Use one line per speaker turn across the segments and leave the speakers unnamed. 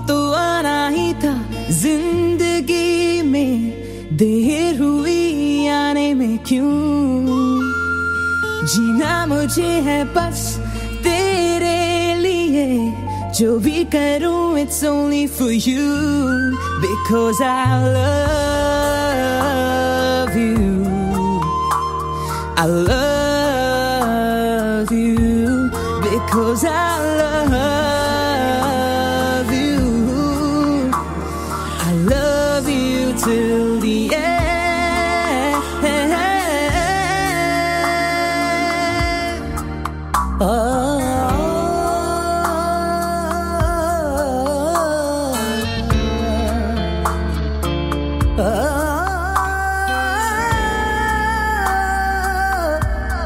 तो आना ही था जिंदगी में देर हुई आने में क्यों जीना मुझे है बस तेरे लिए जो भी करूं it's only for you because I love you I love you because I love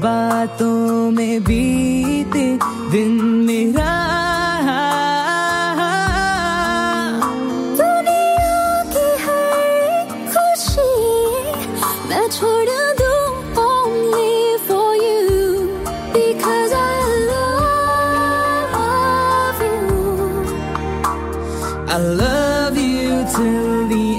बातों में बीते दिन मेरा
दुनिया की हर खुशी मैं छोड़ दूं only for you because I love you.
I love you till the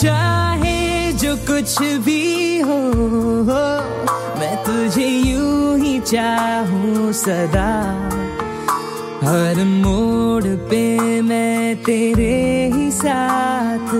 चाहे जो कुछ भी हो, मैं तुझे यूँ ही चाहूँ सदा। हर मोड़ पे मैं तेरे ही साथ